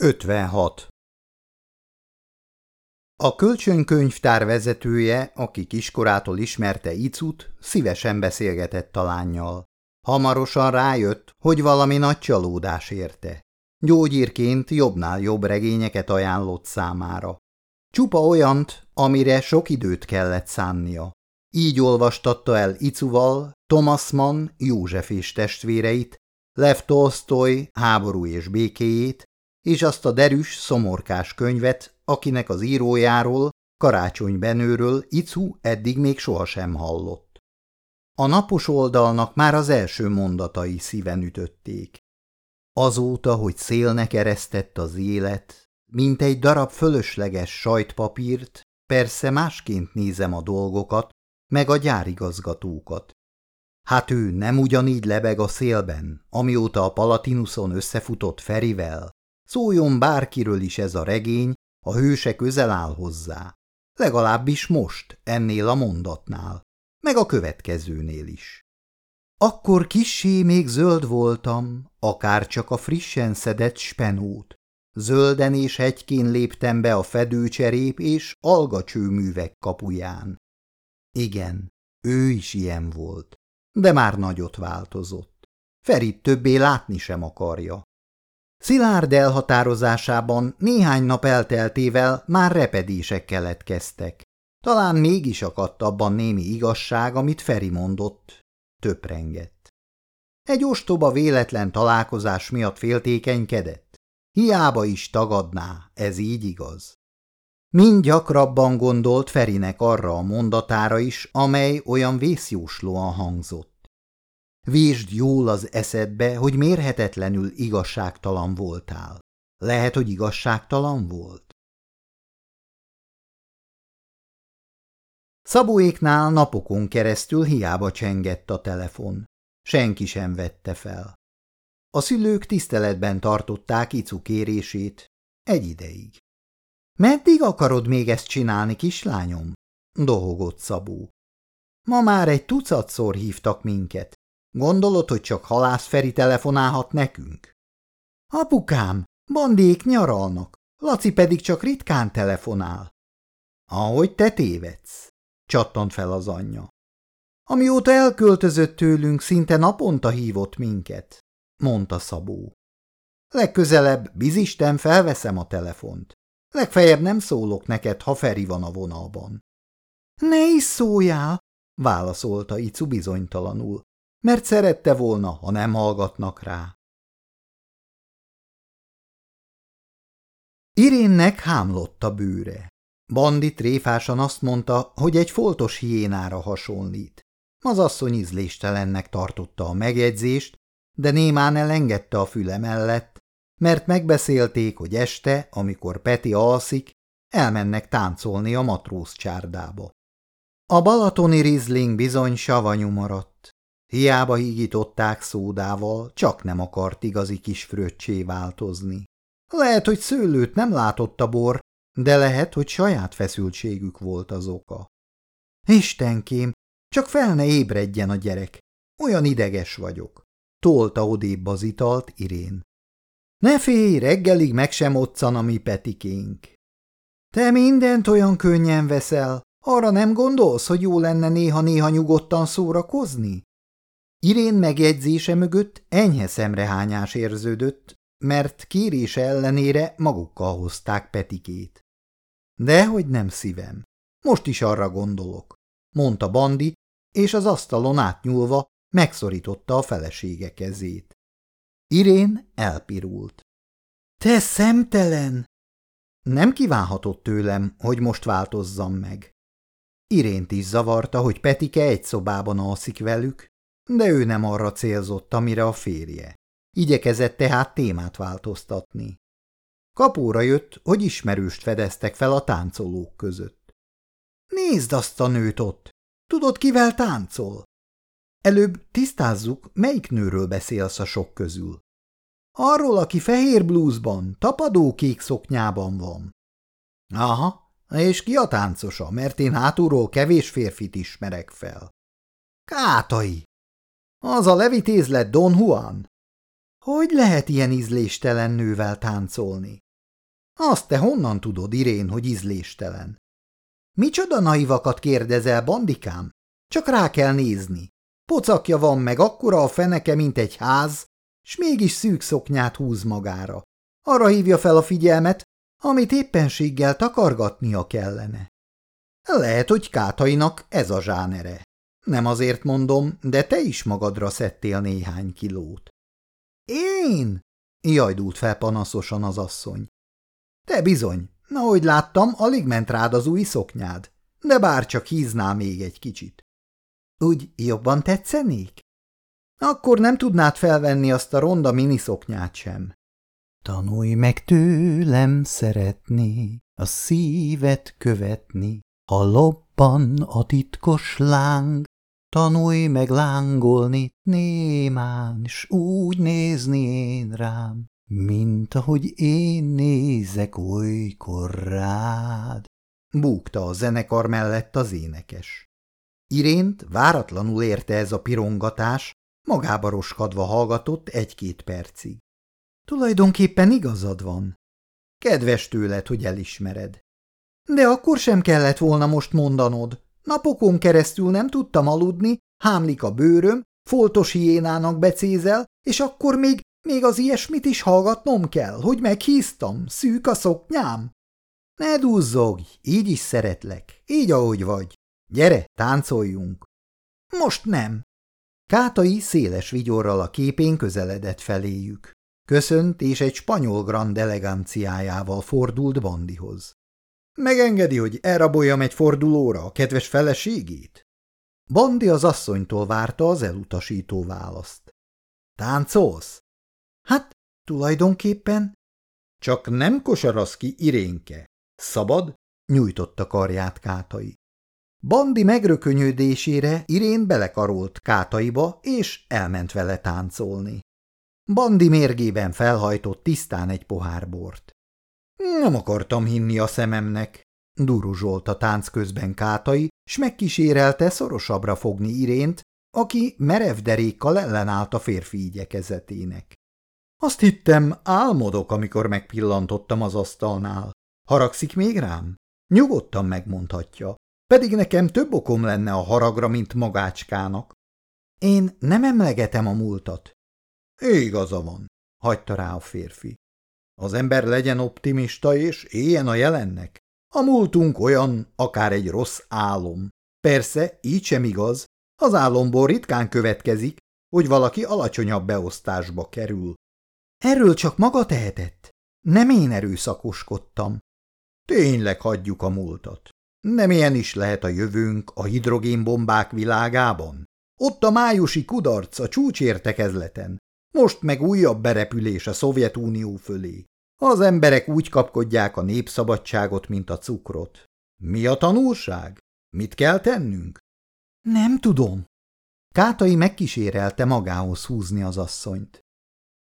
56. A kölcsönkönyvtár vezetője, aki kiskorától ismerte Icut, szívesen beszélgetett a lányjal. Hamarosan rájött, hogy valami nagy csalódás érte. Gyógyírként jobbnál jobb regényeket ajánlott számára. Csupa olyant, amire sok időt kellett szánnia. Így olvastatta el Icuval Thomas Mann József és testvéreit, Lev Tolstoy háború és békéjét, és azt a derűs, szomorkás könyvet, akinek az írójáról, Karácsony Benőről Icu eddig még sohasem hallott. A napos oldalnak már az első mondatai szíven ütötték. Azóta, hogy szélnek eresztett az élet, mint egy darab fölösleges sajtpapírt, persze másként nézem a dolgokat, meg a gyárigazgatókat. Hát ő nem ugyanígy lebeg a szélben, amióta a Palatinuson összefutott Ferivel, Szóljon bárkiről is ez a regény, a hőse közel áll hozzá. Legalábbis most, ennél a mondatnál, meg a következőnél is. Akkor kissé még zöld voltam, akár csak a frissen szedett spenót. Zölden és hegykén léptem be a fedőcserép és algacsőművek kapuján. Igen, ő is ilyen volt, de már nagyot változott. Ferit többé látni sem akarja. Szilárd elhatározásában néhány nap elteltével már repedések keletkeztek. Talán mégis akadt abban némi igazság, amit Feri mondott. Töprengett. Egy ostoba véletlen találkozás miatt féltékenykedett. Hiába is tagadná, ez így igaz. Mind gyakrabban gondolt Ferinek arra a mondatára is, amely olyan vészjóslóan hangzott. Vésd jól az eszedbe, hogy mérhetetlenül igazságtalan voltál. Lehet, hogy igazságtalan volt? Szabóéknál napokon keresztül hiába csengett a telefon. Senki sem vette fel. A szülők tiszteletben tartották Icu kérését egy ideig. – Meddig akarod még ezt csinálni, kislányom? – dohogott Szabó. – Ma már egy tucatszor hívtak minket. Gondolod, hogy csak halász Feri telefonálhat nekünk? Apukám, bandék nyaralnak, Laci pedig csak ritkán telefonál. Ahogy te tévedsz, csattant fel az anyja. Amióta elköltözött tőlünk, szinte naponta hívott minket, mondta Szabó. Legközelebb, bizisten, felveszem a telefont. Legfeljebb nem szólok neked, ha Feri van a vonalban. Ne is szóljál, válaszolta Icu bizonytalanul mert szerette volna, ha nem hallgatnak rá. Irénnek hámlott a bőre. Bandi tréfásan azt mondta, hogy egy foltos hiénára hasonlít. Az asszony ízléstelennek tartotta a megjegyzést, de némán elengedte a füle mellett, mert megbeszélték, hogy este, amikor Peti alszik, elmennek táncolni a matróz csárdába. A balatoni rizling bizony savanyú maradt. Hiába hígították szódával, csak nem akart igazi kis fröccsé változni. Lehet, hogy szőlőt nem látott a bor, de lehet, hogy saját feszültségük volt az oka. Istenkém, csak fel ne ébredjen a gyerek, olyan ideges vagyok. Tolta odébb az italt Irén. Ne félj, reggelig meg sem otcan a mi petikénk. Te mindent olyan könnyen veszel, arra nem gondolsz, hogy jó lenne néha-néha nyugodtan szórakozni? Irén megjegyzése mögött enyhe szemrehányás érződött, mert kérése ellenére magukkal hozták Petikét. Dehogy nem szívem, most is arra gondolok, mondta Bandi, és az asztalon átnyúlva megszorította a felesége kezét. Irén elpirult. Te szemtelen! Nem kívánhatott tőlem, hogy most változzam meg. Irént is zavarta, hogy Petike egy szobában alszik velük, de ő nem arra célzott, amire a férje. Igyekezett tehát témát változtatni. Kapóra jött, hogy ismerőst fedeztek fel a táncolók között. Nézd azt a nőt ott! Tudod, kivel táncol? Előbb tisztázzuk, melyik nőről beszélsz a sok közül. Arról, aki fehér blúzban, tapadó kék szoknyában van. Aha, és ki a táncosa, mert én hátulról kevés férfit ismerek fel. Kátai, az a levitézlet Don Juan? Hogy lehet ilyen ízléstelen nővel táncolni? Azt te honnan tudod, Irén, hogy ízléstelen? Micsoda naivakat kérdezel, bandikám? Csak rá kell nézni. Pocakja van meg akkora a feneke, mint egy ház, s mégis szűk szoknyát húz magára. Arra hívja fel a figyelmet, amit éppenséggel takargatnia kellene. Lehet, hogy Kátainak ez a zsánere. Nem azért mondom, de te is magadra szedtél néhány kilót. Én? Jajdult fel panaszosan az asszony. Te bizony, ahogy láttam, alig ment rád az új szoknyád, de bár csak híznál még egy kicsit. Úgy jobban tetszenék? Akkor nem tudnád felvenni azt a ronda miniszoknyát sem. Tanulj meg tőlem szeretni, a szívet követni, ha loppan a titkos láng, tanulj meg lángolni némán, s úgy nézni én rám, mint ahogy én nézek olykor rád. Búgta a zenekar mellett az énekes. Irént váratlanul érte ez a pirongatás, magába roskadva hallgatott egy-két percig. Tulajdonképpen igazad van. Kedves tőled, hogy elismered. De akkor sem kellett volna most mondanod. Napokon keresztül nem tudtam aludni, hámlik a bőröm, foltos hiénának becézel, és akkor még, még az ilyesmit is hallgatnom kell, hogy meghíztam, szűk a szoknyám. Ne duzzogj, így is szeretlek, így ahogy vagy. Gyere, táncoljunk. Most nem. Kátai széles vigyorral a képén közeledett feléjük. Köszönt, és egy spanyol grand eleganciájával fordult Bandihoz. Megengedi, hogy elraboljam egy fordulóra a kedves feleségét? Bandi az asszonytól várta az elutasító választ. Táncolsz? Hát, tulajdonképpen. Csak nem kosarasz ki, Irénke. Szabad? Nyújtotta karját Kátai. Bandi megrökönyödésére Irén belekarolt Kátaiba, és elment vele táncolni. Bandi mérgében felhajtott tisztán egy pohár bort. Nem akartam hinni a szememnek, duruzsolt a tánc közben Kátai, s megkísérelte szorosabbra fogni Irént, aki merev derékkal ellenállt a férfi igyekezetének. Azt hittem, álmodok, amikor megpillantottam az asztalnál. Haragszik még rám? Nyugodtan megmondhatja. Pedig nekem több okom lenne a haragra, mint magácskának. Én nem emlegetem a múltat. Igaza van, hagyta rá a férfi. Az ember legyen optimista és éljen a jelennek. A múltunk olyan, akár egy rossz álom. Persze, így sem igaz. Az álomból ritkán következik, hogy valaki alacsonyabb beosztásba kerül. Erről csak maga tehetett. Nem én erőszakoskodtam. Tényleg hagyjuk a múltat. Nem ilyen is lehet a jövőnk a hidrogénbombák világában? Ott a májusi kudarc a csúcsértekezleten. Most meg újabb berepülés a Szovjetunió fölé. Az emberek úgy kapkodják a népszabadságot, mint a cukrot. Mi a tanulság? Mit kell tennünk? Nem tudom. Kátai megkísérelte magához húzni az asszonyt.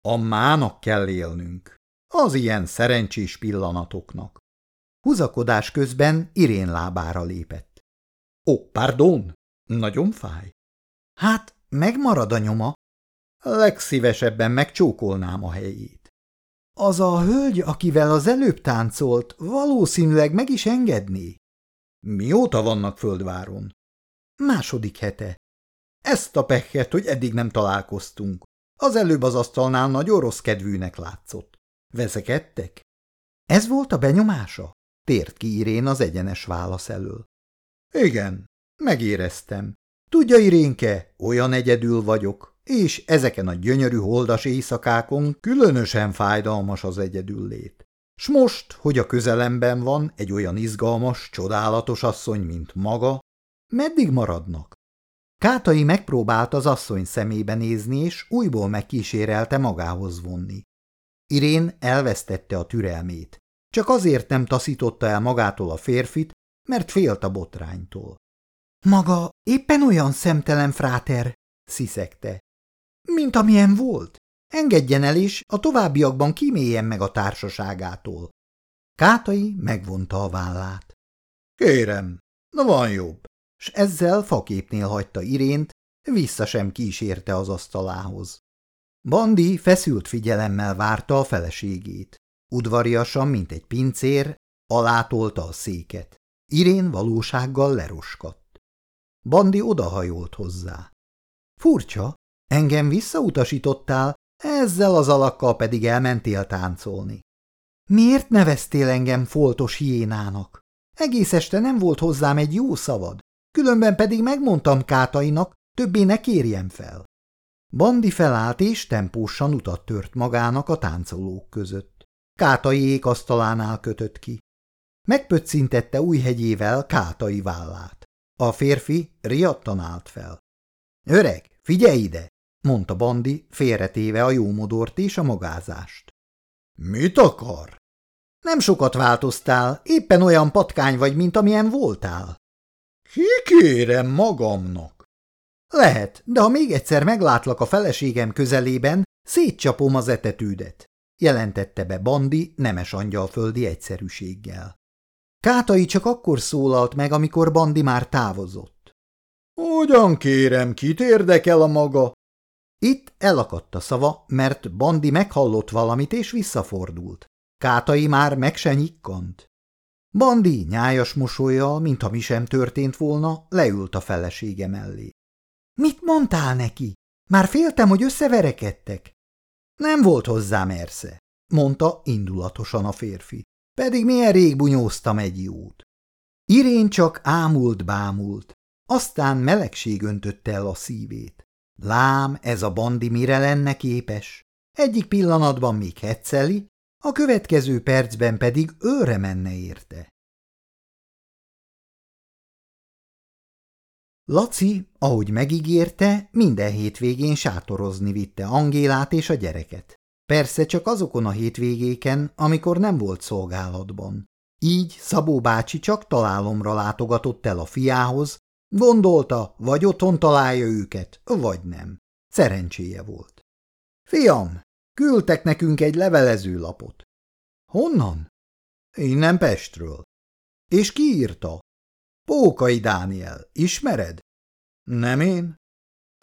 A mának kell élnünk. Az ilyen szerencsés pillanatoknak. Húzakodás közben Irén lábára lépett. Ó, pardon, nagyon fáj. Hát, megmarad a nyoma. Legszívesebben megcsókolnám a helyét. Az a hölgy, akivel az előbb táncolt, valószínűleg meg is engedné. Mióta vannak földváron? Második hete. Ezt a pekhet, hogy eddig nem találkoztunk. Az előbb az asztalnál nagyon rossz kedvűnek látszott. Veszekedtek? Ez volt a benyomása? Tért ki Irén az egyenes válasz elől. Igen, megéreztem. Tudja, Irénke, olyan egyedül vagyok, és ezeken a gyönyörű holdas éjszakákon különösen fájdalmas az egyedüllét. S most, hogy a közelemben van egy olyan izgalmas, csodálatos asszony, mint maga, meddig maradnak? Kátai megpróbált az asszony szemébe nézni, és újból megkísérelte magához vonni. Irén elvesztette a türelmét. Csak azért nem taszította el magától a férfit, mert félt a botránytól. Maga éppen olyan szemtelen fráter, sziszegte. Mint amilyen volt. Engedjen el is, a továbbiakban kiméljen meg a társaságától. Kátai megvonta a vállát. Kérem, na van jobb. S ezzel faképnél hagyta Irént, vissza sem kísérte az asztalához. Bandi feszült figyelemmel várta a feleségét. Udvariasan, mint egy pincér, alátolta a széket. Irén valósággal leroskadt. Bandi odahajolt hozzá. Furcsa, engem visszautasítottál, ezzel az alakkal pedig elmentél táncolni. Miért neveztél engem foltos hiénának? Egész este nem volt hozzám egy jó szavad, különben pedig megmondtam Kátainak, többé ne kérjem fel. Bandi felállt és tempósan utat tört magának a táncolók között. Kátai ékasztalánál kötött ki. Megpöccintette új hegyével Kátai vállát. A férfi riadtan állt fel. – Öreg, figyelj ide! – mondta Bandi, félretéve a jómodort és a magázást. – Mit akar? – Nem sokat változtál, éppen olyan patkány vagy, mint amilyen voltál. – Kikérem magamnak. – Lehet, de ha még egyszer meglátlak a feleségem közelében, szétcsapom az etetűdet – jelentette be Bandi nemes angyalföldi egyszerűséggel. Kátai csak akkor szólalt meg, amikor Bandi már távozott. – Hogyan kérem, kit érdekel a maga? Itt elakadt a szava, mert Bandi meghallott valamit és visszafordult. Kátai már meg se nyikkant. Bandi nyájas mosolyjal, mintha mi sem történt volna, leült a felesége mellé. – Mit mondtál neki? Már féltem, hogy összeverekedtek. – Nem volt hozzá mersze, mondta indulatosan a férfi. Pedig milyen rég bunyóztam egy jót. Irén csak ámult-bámult, aztán melegség öntötte el a szívét. Lám, ez a bandi mire lenne képes? Egyik pillanatban még hecceli, a következő percben pedig őre menne érte. Laci, ahogy megígérte, minden hétvégén sátorozni vitte Angélát és a gyereket. Persze csak azokon a hétvégéken, amikor nem volt szolgálatban. Így Szabó bácsi csak találomra látogatott el a fiához, gondolta, vagy otthon találja őket, vagy nem. Szerencséje volt. Fiam, küldtek nekünk egy levelezőlapot. Honnan? Innen Pestről. És ki írta? Pókai Dániel, ismered? Nem én?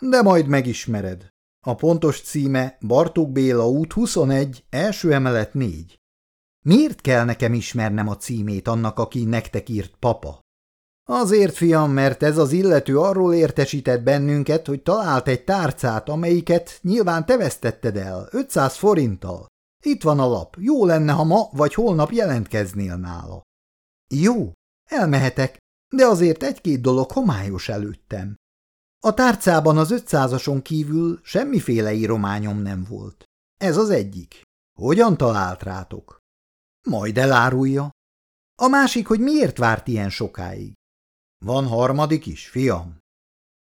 De majd megismered. A pontos címe Bartók Béla út 21, első emelet 4. Miért kell nekem ismernem a címét annak, aki nektek írt papa? Azért, fiam, mert ez az illető arról értesített bennünket, hogy talált egy tárcát, amelyiket nyilván te vesztetted el, 500 forinttal. Itt van a lap, jó lenne, ha ma vagy holnap jelentkeznél nála. Jó, elmehetek, de azért egy-két dolog homályos előttem. A tárcában az ötszázason kívül semmiféle írományom nem volt. Ez az egyik. Hogyan talált rátok? Majd elárulja. A másik, hogy miért várt ilyen sokáig. Van harmadik is, fiam.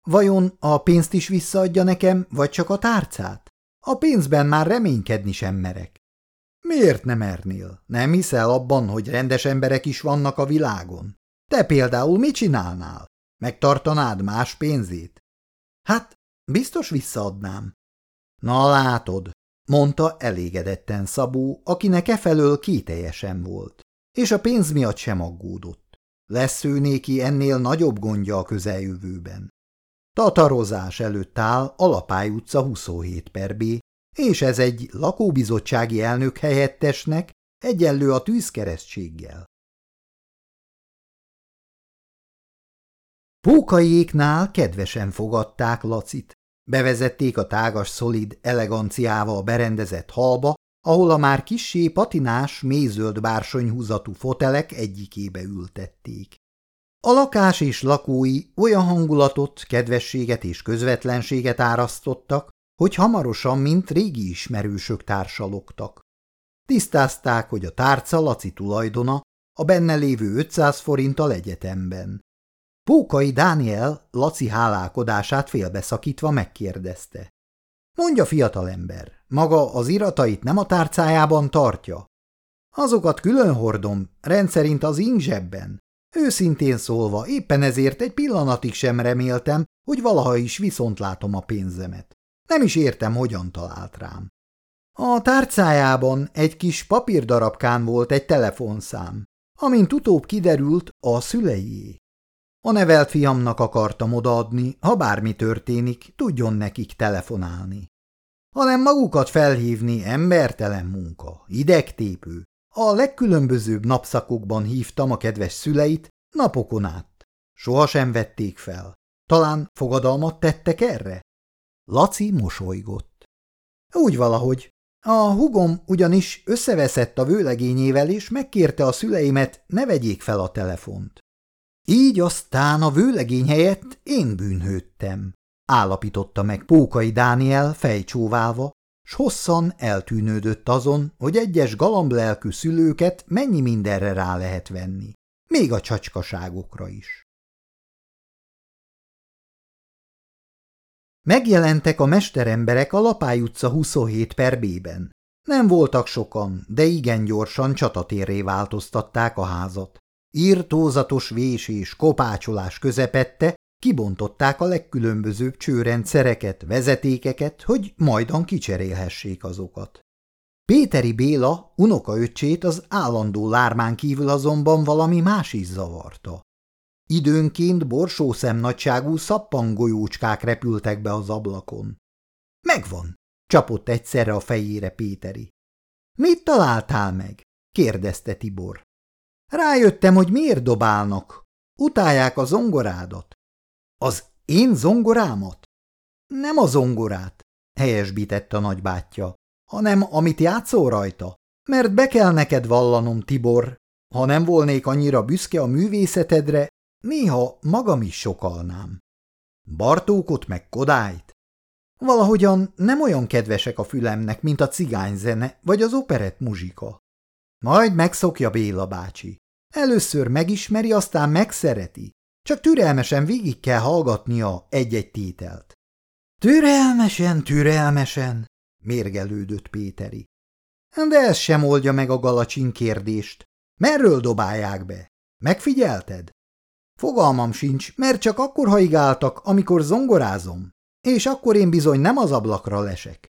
Vajon a pénzt is visszaadja nekem, vagy csak a tárcát? A pénzben már reménykedni sem merek. Miért nem mernél? Nem hiszel abban, hogy rendes emberek is vannak a világon? Te például mit csinálnál? Megtartanád más pénzét? Hát, biztos visszaadnám. Na látod, mondta elégedetten Szabó, akinek e felől kételjesen volt, és a pénz miatt sem aggódott. Lesz ő néki ennél nagyobb gondja a közeljövőben. Tatarozás előtt áll Alapály utca 27 per B, és ez egy lakóbizottsági elnök helyettesnek egyenlő a tűzkeresztséggel. Pókaiéknál kedvesen fogadták Lacit. Bevezették a tágas, szolid eleganciával berendezett halba, ahol a már kissé patinás, mézöld bársonyhúzatú fotelek egyikébe ültették. A lakás és lakói olyan hangulatot, kedvességet és közvetlenséget árasztottak, hogy hamarosan, mint régi ismerősök társalogtak. Tisztázták, hogy a tárca Laci tulajdona, a benne lévő 500 forinttal egyetemben. Pókai Dániel Laci hálálkodását félbeszakítva megkérdezte. Mondja, fiatalember, maga az iratait nem a tárcájában tartja? Azokat külön hordom, rendszerint az ingzsebben. Őszintén szólva, éppen ezért egy pillanatig sem reméltem, hogy valaha is viszont látom a pénzemet. Nem is értem, hogyan talált rám. A tárcájában egy kis papírdarabkán volt egy telefonszám, amint utóbb kiderült a szüleié. A nevelt fiamnak akartam odaadni, ha bármi történik, tudjon nekik telefonálni. Hanem magukat felhívni embertelen munka, idegtépő. A legkülönbözőbb napszakokban hívtam a kedves szüleit napokon át. Sohasem vették fel. Talán fogadalmat tettek erre? Laci mosolygott. Úgy valahogy. A hugom ugyanis összeveszett a vőlegényével, és megkérte a szüleimet, ne vegyék fel a telefont. Így aztán a vőlegény helyett én bűnhődtem, állapította meg Pókai Dániel fejcsóválva, s hosszan eltűnődött azon, hogy egyes galamblelkű szülőket mennyi mindenre rá lehet venni, még a csacskaságokra is. Megjelentek a mesteremberek a Lapály utca 27 per B-ben. Nem voltak sokan, de igen gyorsan csatatérré változtatták a házat. Írtózatos vés és kopácsolás közepette kibontották a legkülönbözőbb csőrendszereket, vezetékeket, hogy majdan kicserélhessék azokat. Péteri Béla unokaöccsét az állandó lármán kívül azonban valami más is zavarta. Időnként borsó szemnagyságú szappangolyócskák repültek be az ablakon. Megvan, csapott egyszerre a fejére Péteri. Mit találtál meg? kérdezte Tibor. Rájöttem, hogy miért dobálnak. Utálják a zongorádat. Az én zongorámat? Nem a zongorát, helyesbítette a nagybátyja, hanem amit játszol rajta. Mert be kell neked vallanom, Tibor. Ha nem volnék annyira büszke a művészetedre, néha magam is sokalnám. Bartókot meg Kodályt? Valahogyan nem olyan kedvesek a fülemnek, mint a cigányzene vagy az operett muzsika. Majd megszokja Béla bácsi. Először megismeri, aztán megszereti. Csak türelmesen végig kell hallgatnia egy-egy tételt. Türelmesen, türelmesen, mérgelődött Péteri. De ez sem oldja meg a galacsin kérdést. Merről dobálják be? Megfigyelted? Fogalmam sincs, mert csak akkor haigáltak, amikor zongorázom, és akkor én bizony nem az ablakra lesek.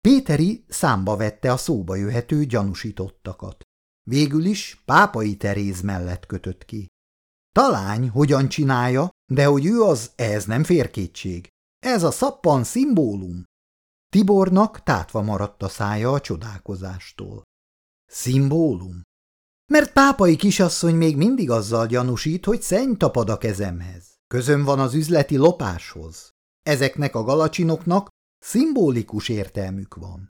Péteri számba vette a szóba jöhető gyanúsítottakat. Végül is pápai Teréz mellett kötött ki. Talány hogyan csinálja, de hogy ő az, ez nem fér kétség. Ez a szappan szimbólum. Tibornak tátva maradt a szája a csodálkozástól. Szimbólum? Mert pápai kisasszony még mindig azzal gyanúsít, hogy szenny tapad a kezemhez. Közön van az üzleti lopáshoz. Ezeknek a galacsinoknak szimbolikus értelmük van.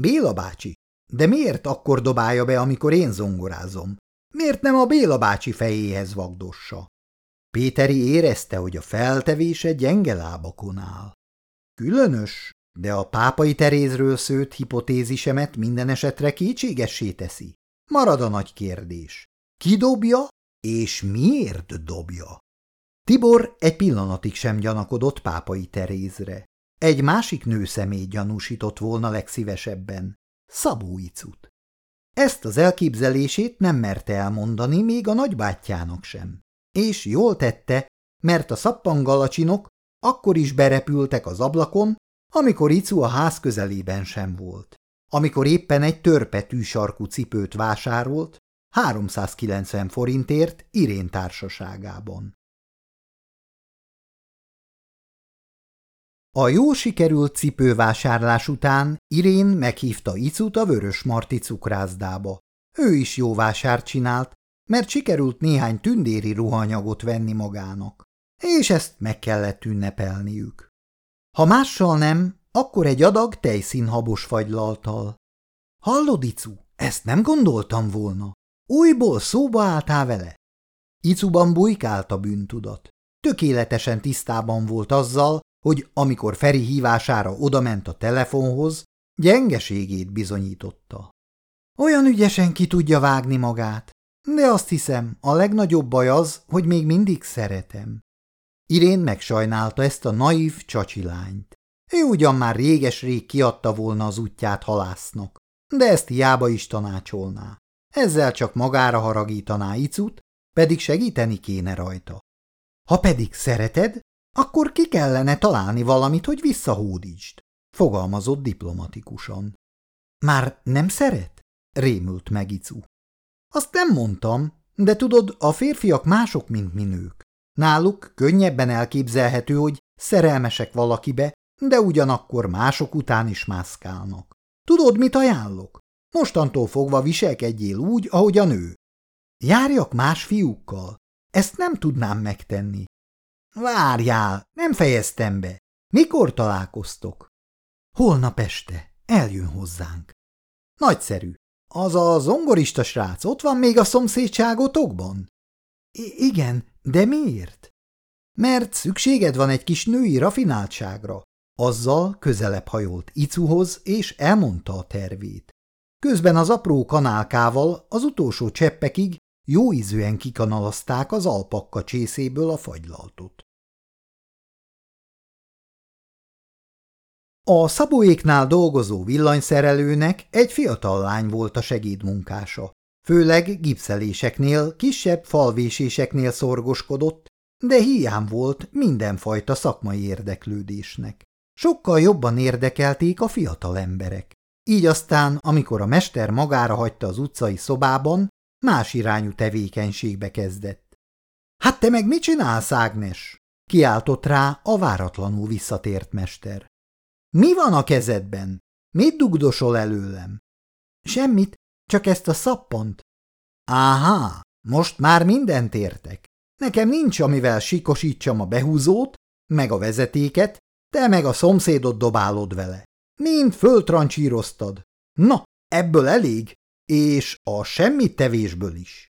Béla bácsi, de miért akkor dobálja be, amikor én zongorázom? Miért nem a Béla bácsi fejéhez vagdossa? Péteri érezte, hogy a feltevése gyenge lábakon áll. Különös, de a pápai Terézről szőtt hipotézisemet minden esetre kétségessé teszi. Marad a nagy kérdés. Ki dobja, és miért dobja? Tibor egy pillanatig sem gyanakodott pápai Terézre. Egy másik nő személy gyanúsított volna legszívesebben. Szabó Icut. Ezt az elképzelését nem merte elmondani még a nagybátyjának sem. És jól tette, mert a szappangalacsinok akkor is berepültek az ablakon, amikor Icu a ház közelében sem volt. Amikor éppen egy törpetű sarkú cipőt vásárolt, 390 forintért Irén társaságában. A jó sikerült cipővásárlás után Irén meghívta Icut a Vörös Marti cukrászdába. Ő is jó vásárt csinált, mert sikerült néhány tündéri ruhanyagot venni magának, és ezt meg kellett ünnepelniük. Ha mással nem, akkor egy adag tejszínhabos fagylaltal. Hallod, Icu, ezt nem gondoltam volna. Újból szóba álltál vele? Icuban bujkált a bűntudat. Tökéletesen tisztában volt azzal, hogy amikor Feri hívására odament a telefonhoz, gyengeségét bizonyította. Olyan ügyesen ki tudja vágni magát, de azt hiszem, a legnagyobb baj az, hogy még mindig szeretem. Irén megsajnálta ezt a naív csacsilányt. Ő ugyan már réges-rég kiadta volna az útját halásznak, de ezt hiába is tanácsolná. Ezzel csak magára haragítaná Icut, pedig segíteni kéne rajta. Ha pedig szereted, akkor ki kellene találni valamit, hogy visszahódítsd, fogalmazott diplomatikusan. Már nem szeret? rémült meg Icu. Azt nem mondtam, de tudod, a férfiak mások, mint mi nők. Náluk könnyebben elképzelhető, hogy szerelmesek valakibe, de ugyanakkor mások után is mászkálnak. Tudod, mit ajánlok? Mostantól fogva viselkedjél úgy, ahogy a nő. Járjak más fiúkkal? Ezt nem tudnám megtenni. Várjál, nem fejeztem be. Mikor találkoztok? Holnap este. Eljön hozzánk. Nagyszerű. Az a zongorista srác ott van még a szomszédságotokban? I igen, de miért? Mert szükséged van egy kis női rafináltságra. Azzal közelebb hajolt Icuhoz, és elmondta a tervét. Közben az apró kanálkával az utolsó cseppekig jó ízűen kikanalazták az alpakka csészéből a fagylaltot. A szabóéknál dolgozó villanyszerelőnek egy fiatal lány volt a segédmunkása. Főleg gipszeléseknél, kisebb falvéséseknél szorgoskodott, de hiány volt mindenfajta szakmai érdeklődésnek. Sokkal jobban érdekelték a fiatal emberek. Így aztán, amikor a mester magára hagyta az utcai szobában, más irányú tevékenységbe kezdett. – Hát te meg mit csinálsz, Ágnes? – kiáltott rá a váratlanul visszatért mester. – Mi van a kezedben? Mit dugdosol előlem? – Semmit, csak ezt a szappant. – Áhá, most már mindent értek. Nekem nincs, amivel sikosítsam a behúzót, meg a vezetéket, te meg a szomszédot dobálod vele. Mind föltrancsíroztad. Na, ebből elég, és a semmit tevésből is.